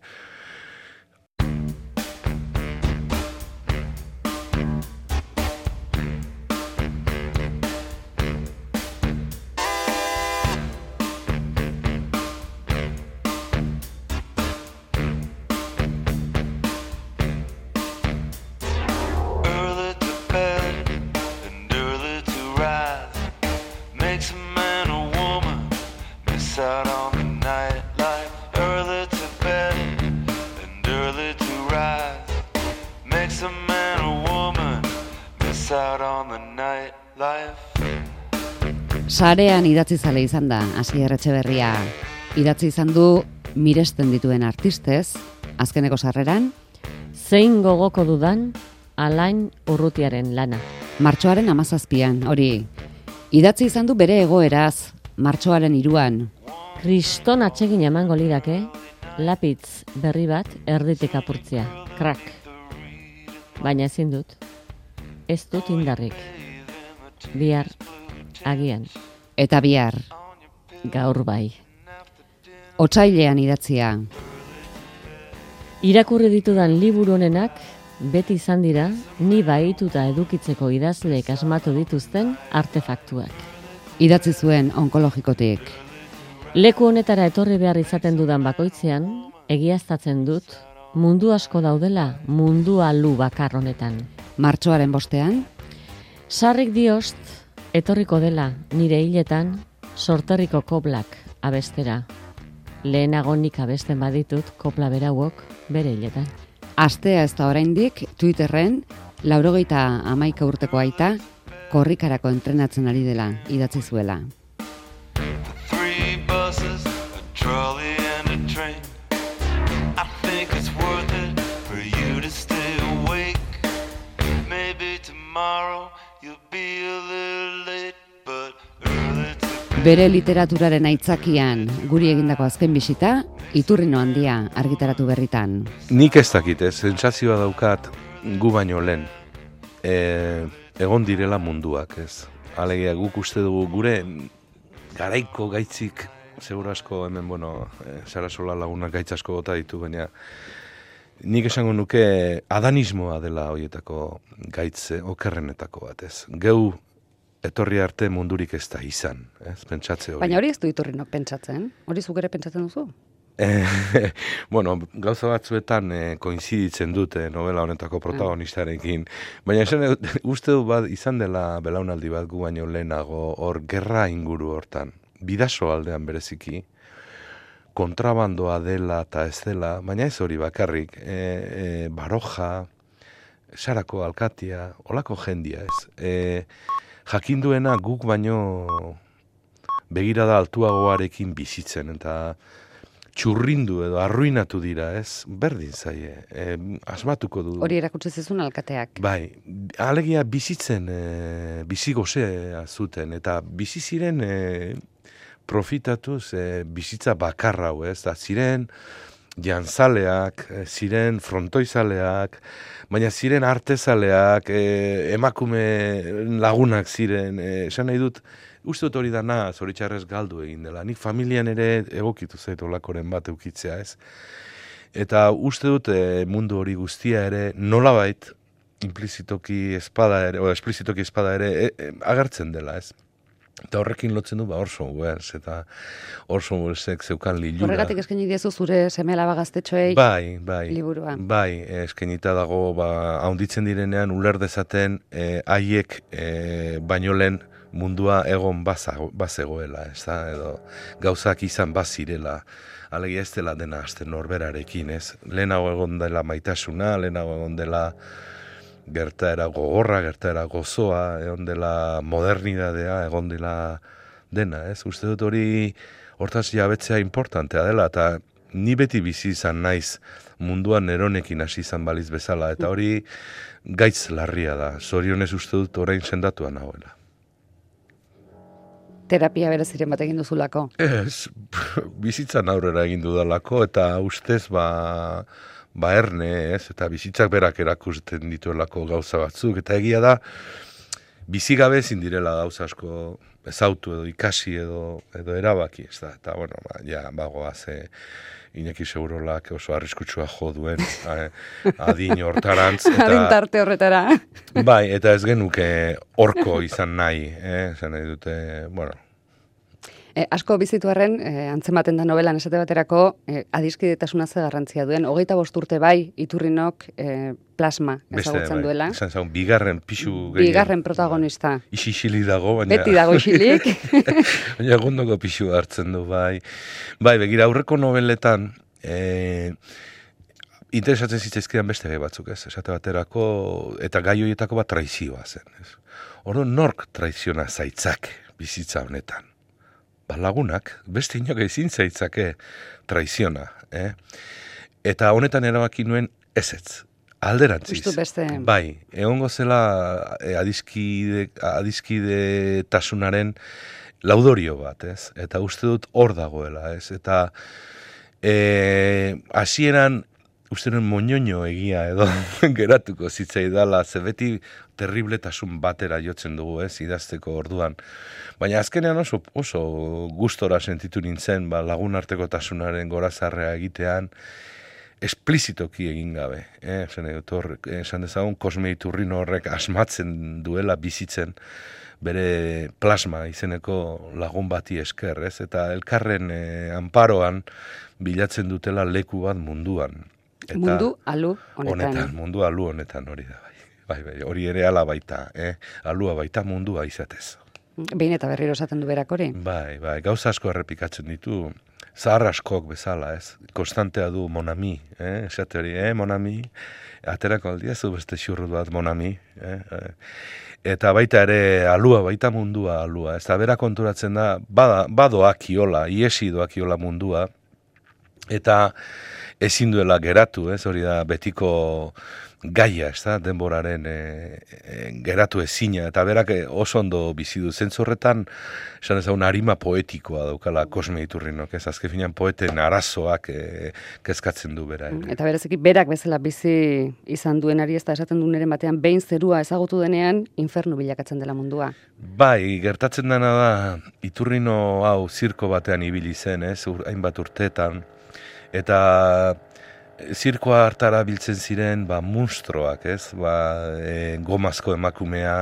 Sarean idatzi zale izan da, hasi erretxe berria. Idatzi izan du miresten dituen artistez, azkeneko sarreran. Zein gogoko dudan, alain urrutiaren lana. Martxoaren amazazpian, hori. Idatzi izan du bere egoeraz, martxoaren iruan. Kriston atsegin emango lidake, lapitz berri bat erditik apurtzia, krak. Baina ezin dut, ez dut indarrik. Bihar, agian eta bihar gaur bai. Otsailean idatzia. Irakurri ditudan liburu honenak beti izan dira ni baituta edukitzeko idazleek asmatu dituzten artefaktuak. Idatzi zuen onkologikotik. Leku honetara etorri behar izaten dudan bakoitzean, egiaztatzen dut mundu asko daudela mundu alu bakar honetan. Martxoaren bostean? Sarrik diost, etorriko dela nire hiletan sorterriko koblak abestera. Lehenago nik abesten baditut kopla berauok bere hiletan. Astea ez da oraindik Twitterren laurogeita amaika urteko aita korrikarako entrenatzen ari dela idatzi zuela. Bere literaturaren aitzakian guri egindako azken bisita, iturrino handia argitaratu berritan. Nik ez dakit, ez, sentsazioa daukat gu baino lehen. E, egon direla munduak, ez. Alegia guk uste dugu gure garaiko gaitzik, segura asko hemen, bueno, e, Sarasola lagunak gaitz asko gota ditu, baina nik esango nuke adanismoa dela hoietako gaitze okerrenetako bat, ez. Geu etorri arte mundurik ez da izan, ez, pentsatze hori. Baina hori ez du iturrinok pentsatzen, hori zuk ere pentsatzen duzu? Eh, *laughs* bueno, gauza batzuetan eh, koinziditzen dute novela honetako protagonistarekin, baina esan *laughs* uste du bat izan dela belaunaldi bat gu baino lehenago hor gerra inguru hortan, bidaso aldean bereziki, kontrabandoa dela eta ez dela, baina ez hori bakarrik, e, e, baroja, sarako alkatia, olako jendia ez. E, jakinduena guk baino begirada altuagoarekin bizitzen eta txurrindu edo arruinatu dira, ez? Berdin zaie, e, asmatuko du. Hori erakutsi zizun alkateak. Bai, alegia bizitzen, e, bizi gozea zuten, eta bizi ziren e, profitatuz e, bizitza bakarra hau, ez? Da, ziren jantzaleak, e, ziren frontoizaleak, baina ziren artezaleak, e, emakume lagunak ziren, e, esan nahi dut, uste dut hori dana zoritxarrez galdu egin dela. Nik familian ere egokitu zaitu olakoren bat eukitzea ez. Eta uste dut e, mundu hori guztia ere nolabait implizitoki espada ere, o esplizitoki espada ere e, e, agertzen dela ez. Eta horrekin lotzen du, ba, Orson Welles, eta Orson Wellesek zeukan lilura. Horregatik eskaini diezu zure semela bagaztetxoei bai, bai, liburua. Bai, eskainita dago, ba, haunditzen direnean, uler dezaten, eh, haiek e, baino lehen mundua egon bazegoela, ez da, edo gauzak izan bazirela, alegi ez dela dena azte norberarekin, ez? Lehenago egon dela maitasuna, lehenago egon dela gertaera gogorra, gertaera gozoa, egon dela modernidadea, egon dela dena, ez? Uste dut hori hortaz jabetzea importantea dela, eta ni beti bizi izan naiz munduan neronekin hasi izan baliz bezala, eta hori gaitz larria da, zorionez uste dut orain sendatuan nagoela. Terapia bere ziren bat egin duzulako? Ez, *laughs* bizitzan aurrera egin dudalako, eta ustez ba ba erne, ez, eta bizitzak berak erakusten dituelako gauza batzuk, eta egia da, bizigabe ezin direla gauza asko ezautu edo ikasi edo edo erabaki, ez da, eta bueno, ba, ja, bagoa ze, Iñaki Segurolak oso arriskutsua jo duen *laughs* eh, adin hortarantz. Eta, Adintarte horretara. Bai, eta ez genuke orko izan nahi, eh? Zan nahi dute, bueno, E, asko bizituarren, e, eh, antzematen da novelan esate baterako, e, adiskidetasuna ze garrantzia duen. Hogeita bosturte bai, iturrinok e, plasma ezagutzen bai. duela. Esan zaun, bigarren pixu gehiago. Bigarren protagonista. Isi xili dago, baina... Beti dago isilik. *laughs* baina egundoko pixu hartzen du, bai. Bai, begira, aurreko noveletan, e, interesatzen zitzaizkidan beste gai batzuk, ez? Esate baterako, eta gai horietako bat traizioa zen, ez? Ordo, nork traiziona zaitzak bizitza honetan? Ba, lagunak, beste inok ezin zaitzake traiziona. Eh? Eta honetan erabaki nuen ezetz. Alderantziz. beste. Bai, egongo zela e, adiskide, adiskide tasunaren laudorio bat, ez? Eta uste dut hor dagoela, ez? Eta e, hasieran uste nuen moñoño egia edo *laughs* geratuko zitzai dala, ze beti terribletasun batera jotzen dugu, ez, idazteko orduan. Baina azkenean oso, oso gustora sentitu nintzen, ba, lagun arteko tasunaren gorazarrea egitean, esplizitoki egin gabe. Eh? Esan, etor, esan dezagun, kosme horrek asmatzen duela bizitzen bere plasma izeneko lagun bati esker, ez? Eta elkarren eh, anparoan bilatzen dutela leku bat munduan. Eta mundu alu honetan. honetan. Mundu alu honetan hori da. Bai, bai, bai hori ere ala baita, eh? alua baita mundua izatez. Behin eta berriro esaten du berak hori? Bai, bai, gauza asko errepikatzen ditu, zahar askok bezala, ez? Konstantea du monami, eh? esate hori, eh, monami, aterako aldia zu beste xurru bat monami, eh? eh? Eta baita ere alua, baita mundua alua, ez da bera konturatzen da, bada, badoak iola, iesi doak iola mundua, eta ezin duela geratu, ez, hori da betiko gaia, ez da, denboraren e, e, geratu ezina, eta berak e, oso ondo bizi du. Zentzorretan, esan ez da, harima poetikoa daukala kosme iturrinok, ez, azke finean poeten arazoak e, kezkatzen du bera. Ere. Eta bereziki berak bezala bizi izan duen ari ez da esaten duen ere batean, behin zerua ezagutu denean, infernu bilakatzen dela mundua. Bai, gertatzen dena da, iturrino hau zirko batean ibili zen, ez, hainbat urteetan, eta zirkoa hartara biltzen ziren ba, munstroak, ez? Ba, e, gomazko emakumea,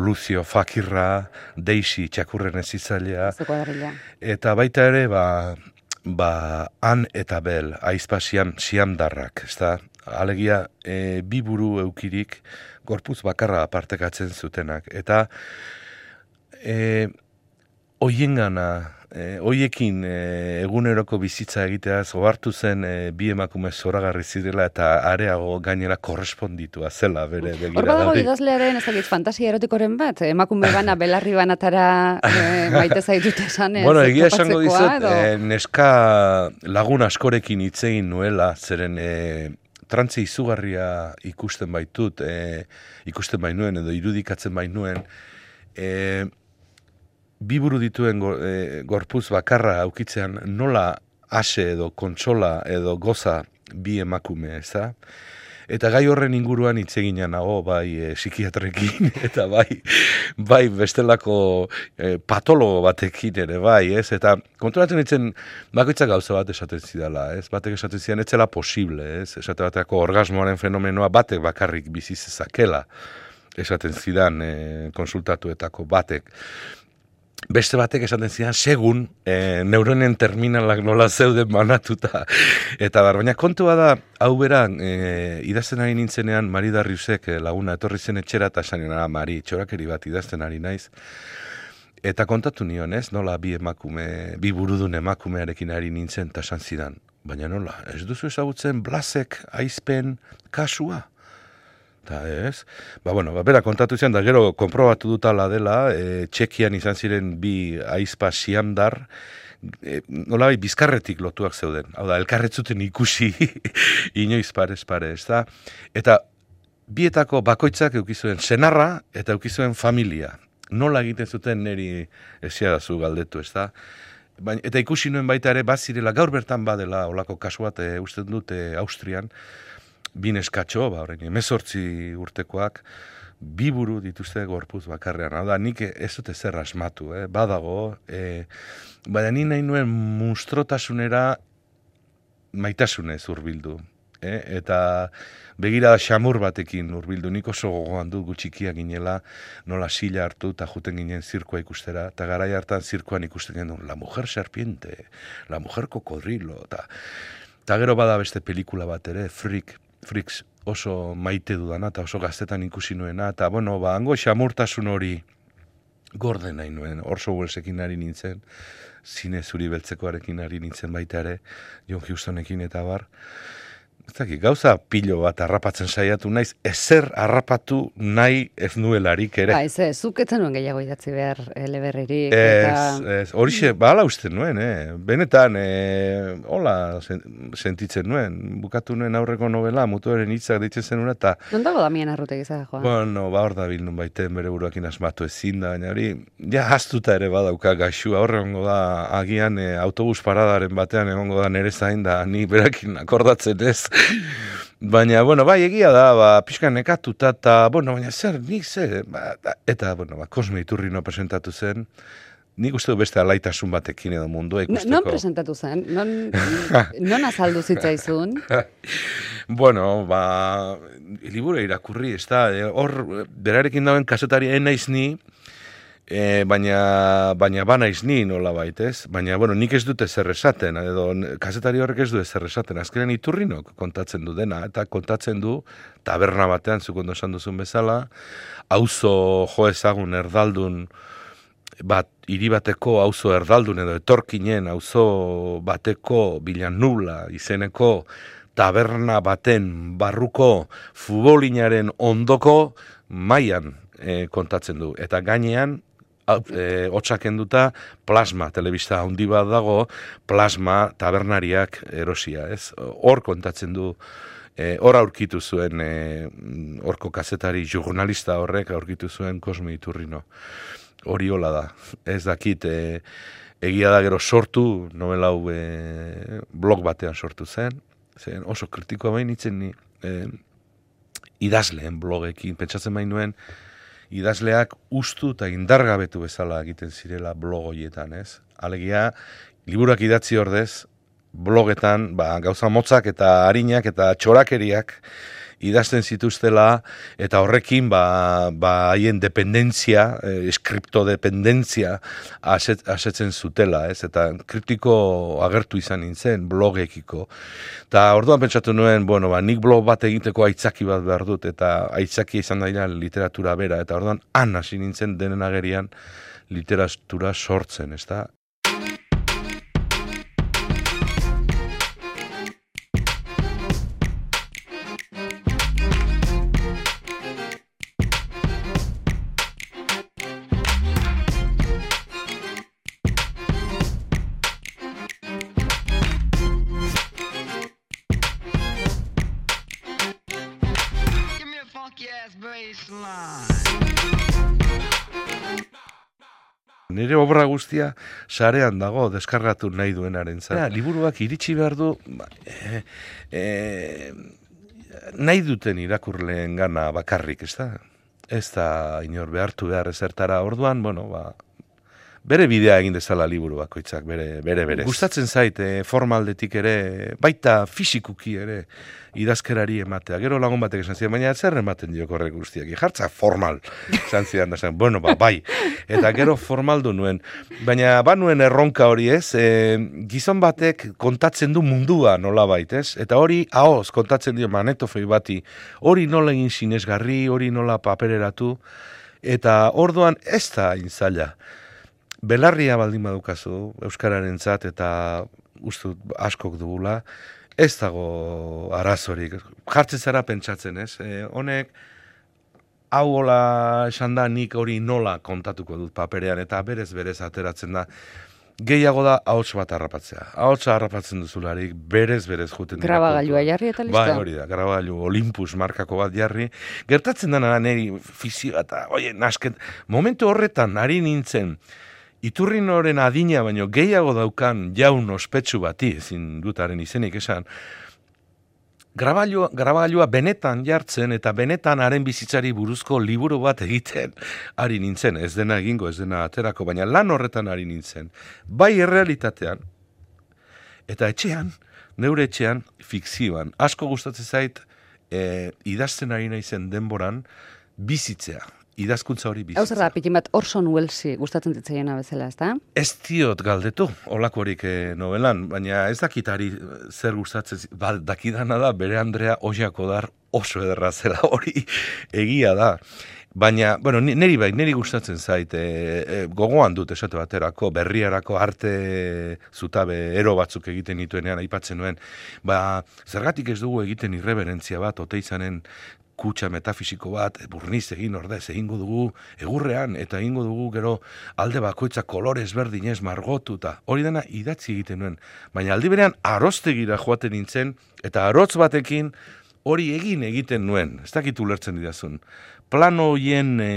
Lucio Fakirra, Deixi txakurren ezizalea. Eta baita ere, ba, ba, han eta bel, aizpa siam, siamdarrak, ez da? Alegia, e, bi buru eukirik, gorpuz bakarra partekatzen zutenak. Eta, e, oiengana, e, oiekin e, eguneroko bizitza egitea zohartu zen e, bi emakume zoragarri zirela eta areago gainera korresponditua zela bere begira. Horba dago idazlearen ez fantasia erotikoren bat, emakume *laughs* bana belarri banatara e, maite zaitut esan ez. Bueno, egia esango dizut, e, neska lagun askorekin itzegin nuela, zeren e, trantze izugarria ikusten baitut, e, ikusten bainuen edo irudikatzen bainuen, e, biburu dituen e, gorpuz bakarra aukitzean nola ase edo kontsola edo goza bi emakume, ez da? Eta gai horren inguruan hitz egina nago bai e, psikiatrekin *laughs* eta bai bai bestelako e, patologo batekin ere bai, ez? Eta kontrolatzen ditzen bakoitza gauza bat esaten zidala, ez? Batek esaten zidan etzela posible, ez? Esate bateako orgasmoaren fenomenoa batek bakarrik bizi zezakela esaten zidan e, konsultatuetako batek beste batek esaten zidan, segun e, neuronen terminalak nola zeuden manatuta. Eta bar, baina kontua da, hau bera, e, idazten ari nintzenean, Mari Darriusek e, laguna etorri zen etxera, eta esan ah, Mari, txorakeri bat idazten ari naiz. Eta kontatu nion, ez, nola bi emakume, bi burudun emakumearekin ari nintzen, eta esan zidan. Baina nola, ez duzu ezagutzen blasek aizpen kasua? Ta ez, ba, bueno, ba, bera kontatu izan da, gero konprobatu dutala dela, e, txekian izan ziren bi aizpa siamdar, e, nola bai, bizkarretik lotuak zeuden, hau da, elkarretzuten ikusi *laughs* inoiz parez pare, ez da? Eta bietako bakoitzak eukizuen senarra eta eukizuen familia. Nola egiten zuten neri esiadazu galdetu, ez da? Baina, eta ikusi nuen baita ere, bazirela, gaur bertan badela, olako kasu bat, e, uste dute Austrian, bin eskatxo, ba, horrein, emezortzi urtekoak, bi buru dituzte gorpuz bakarrean. Hau da, nik ez dute zer asmatu, eh? badago, e, baina ni nahi nuen munstrotasunera maitasunez urbildu. Eh? Eta begira xamur batekin urbildu, nik oso gogoan du gutxikia ginela, nola sila hartu eta juten ginen zirkoa ikustera, eta garai hartan zirkoan ikusten genuen, la mujer serpiente, la mujer kokodrilo, eta... Ta gero bada beste pelikula bat ere, Freak, Frix oso maite dudana eta oso gaztetan ikusi nuena, eta bueno, ba, hango xamurtasun hori gorde nahi nuen, orso guelsekin ari nintzen, zine zuri beltzekoarekin ari nintzen baita ere, John Houstonekin eta bar, ez gauza pilo bat harrapatzen saiatu naiz, ezer harrapatu nahi ez nuelarik ere. Ba, ez, ez, zuketzen nuen gehiago idatzi behar eleberririk. Ez, eta... ez, horixe, bala uste nuen, eh? benetan, eh, hola sentitzen nuen, bukatu nuen aurreko novela, mutuaren hitzak ditzen zen eta... Non dago damien arrute gizara, Joan? Bueno, ba, hor da bilnun baiten bere buruakin asmatu ezin da, baina hori, ja, hastuta ere badauka gaixua, horre da, agian eh, autobus paradaren batean egongo da nere zain da, ni berakin akordatzen ez, Baina, bueno, bai, egia da, ba, pixka nekatuta, eta, bueno, baina zer, nik ze, ba, eta, bueno, ba, Kosme Iturri no presentatu zen, nik uste du beste alaitasun batekin edo mundu ikusteko. Non presentatu zen? Non, non azaldu zitzaizun? *laughs* bueno, ba, liburu irakurri, ez da, hor, berarekin dauen kasetari enaiz ni, E, baina, baina bana izni nola baitez, baina, bueno, nik ez dute zer esaten, edo kasetari horrek ez du zer esaten, azkenean iturrinok kontatzen du dena, eta kontatzen du, taberna batean, zukondo esan duzun bezala, auzo jo ezagun erdaldun, bat, hiri bateko auzo erdaldun edo etorkinen auzo bateko bilan nula izeneko taberna baten barruko futbolinaren ondoko mailan e, kontatzen du. Eta gainean e, otsak enduta, plasma, telebista handi bat dago, plasma tabernariak erosia, ez? Hor kontatzen du, e, hor aurkitu zuen, e, horko kazetari jurnalista horrek aurkitu zuen Kosme Iturrino. Hori hola da, ez dakit, e, egia da gero sortu, novela hau e, blog batean sortu zen, zen oso kritikoa bain itzen ni, e, idazleen blogekin, pentsatzen bain nuen, idazleak ustu eta indargabetu bezala egiten zirela blog hoietan, ez? Alegia, liburak idatzi ordez, blogetan, ba, gauza motzak eta harinak eta txorakeriak, idazten zituztela eta horrekin ba, ba haien dependentzia, eh, eskripto dependentzia aset, asetzen zutela, ez? Eta kritiko agertu izan nintzen blogekiko. Eta orduan pentsatu nuen, bueno, ba, nik blog bat egiteko aitzaki bat behar dut eta aitzaki izan daira literatura bera eta orduan han hasi nintzen denen agerian literatura sortzen, ezta? Nire obra guztia sarean dago deskargatu nahi duenaren zara. liburuak iritsi behar du e, e, nahi duten irakurleen gana bakarrik, ez da? Ez da inor behartu behar ezertara orduan, bueno, ba, bere bidea egin dezala liburu bakoitzak, bere, bere, bere. Gustatzen zait, e, formaldetik ere, baita fisikuki ere, idazkerari ematea. Gero lagun batek esan zidan, baina zer ematen dio korrek guztiak. Jartza formal, esan zidan, da bueno, ba, bai. Eta gero formaldu nuen. Baina ba nuen erronka hori ez, e, gizon batek kontatzen du mundua nola baitez, eta hori haoz kontatzen dio manetofei bati, hori nola egin sinesgarri, hori nola papereratu, eta orduan ez da inzaila belarria baldin badukazu euskararen zat eta uste askok dugula, ez dago arazorik. Jartzen zara pentsatzen, ez? E, honek, hau hola esan da nik hori nola kontatuko dut paperean, eta berez berez ateratzen da. Gehiago da ahots bat harrapatzea. Ahots harrapatzen duzularik berez berez juten Grabagailua jarri eta listo. Bai, hori da, grabagailu Olympus markako bat jarri. Gertatzen dena neri fizio eta, oie, nasket, momentu horretan, ari nintzen, Iturrinoren adina baino gehiago daukan jaun ospetsu bati, ezin dutaren izenik esan, grabailua, benetan jartzen eta benetan haren bizitzari buruzko liburu bat egiten ari nintzen, ez dena egingo, ez dena aterako, baina lan horretan ari nintzen. Bai errealitatean, eta etxean, neure etxean, fikzioan, asko gustatzen zait, e, idazten ari naizen denboran, bizitzea, idazkuntza hori bizitzen. Hau da, pikin bat Orson Wellesi gustatzen ditzaiena bezala, ez da? Ez diot galdetu, olakorik eh, novelan, baina ez dakitari zer gustatzen, ba, dakidana da, bere Andrea oiako dar oso ederra zela *laughs* hori egia da. Baina, bueno, neri bai, neri gustatzen zait, e, gogoan dut esatu baterako, berriarako arte zutabe ero batzuk egiten nituenean aipatzen nuen, ba, zergatik ez dugu egiten irreverentzia bat, ote izanen kutsa metafisiko bat, burniz egin ordez, egingo dugu egurrean, eta egingo dugu gero alde bakoitza kolorez berdinez margotu, eta hori dena idatzi egiten nuen. Baina aldi berean aroztegira joaten nintzen, eta arotz batekin hori egin egiten nuen, ez dakit ulertzen didazun. Plano hoien e,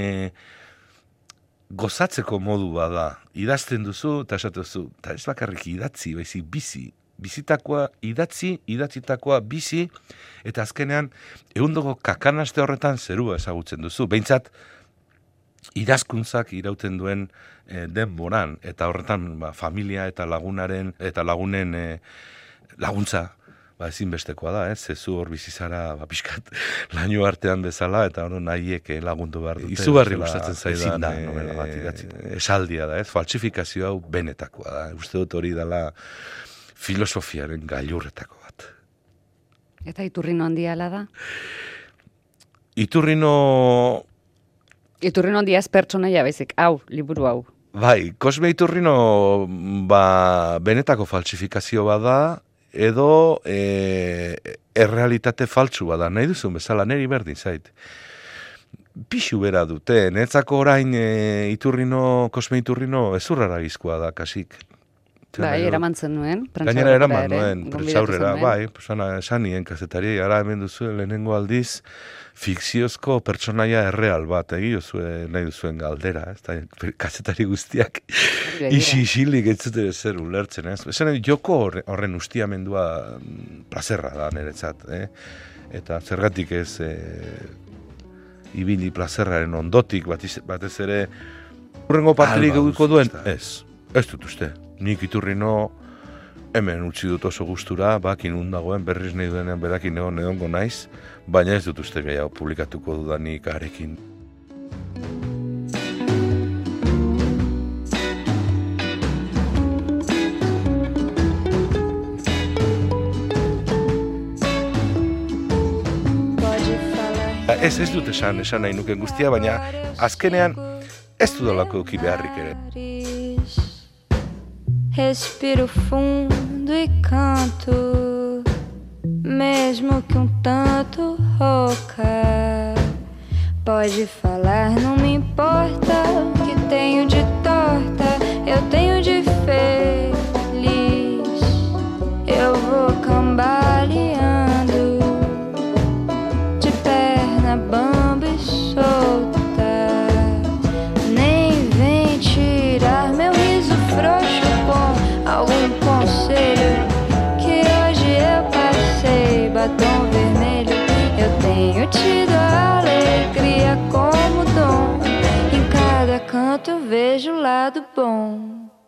gozatzeko modu bada, idazten duzu, eta esatu eta ez bakarrik idatzi, baizik bizi, bizitakoa idatzi, idatzitakoa bizi, eta azkenean, egunduko kakanaste horretan zerua ezagutzen duzu. Behintzat, idazkuntzak irauten duen e, denboran, eta horretan ba, familia eta lagunaren, eta lagunen e, laguntza, ba, ezinbestekoa da, ez? Zezu hor bizizara, ba, pixkat, *laughs* laino artean bezala, eta hori nahiek lagundu behar dute. Izugarri gustatzen zaidan, da, e, esaldia da, ez? Falsifikazio hau benetakoa da. Uste dut hori dela, filosofiaren gailurretako bat. Eta iturrino handia ala da? Iturrino... Iturrino handia ez pertsonaia bezik, hau, liburu hau. Bai, kosme iturrino ba, benetako falsifikazio bada, edo e, errealitate faltsu bada, nahi duzun bezala, neri berdin zait. pixu bera dute. Netzako orain e, iturrino, kosme iturrino, ezurrara gizkoa da, kasik. Bai, eramantzen nuen. Gainera eraman nuen, prentsaurrera, bai, sana, sanien kazetari, ara hemen duzu lehenengo aldiz, fikziozko pertsonaia erreal bat, egi zuen, nahi duzuen galdera, ez da, kazetari guztiak, isi isilik ez zute zer ulertzen, ez? Ezen, joko horren ustiamendua mm, plazerra da niretzat, eh? eta zergatik ez e, ibili plazerraren ondotik, batez ere, urrengo partirik egiko duen, ez, ez dut uste nik iturri no hemen utzi dut oso gustura, bakin dagoen berriz nahi duenean berakin egon egongo naiz, baina ez dut uste gehiago publikatuko dudanik arekin. Ez ez dut esan, esan nahi nuken guztia, baina azkenean ez dudalako eki beharrik ere. Respiro fundo e canto, mesmo que um tanto rouca. Pode falar, não me importa o que tenho de lado bom.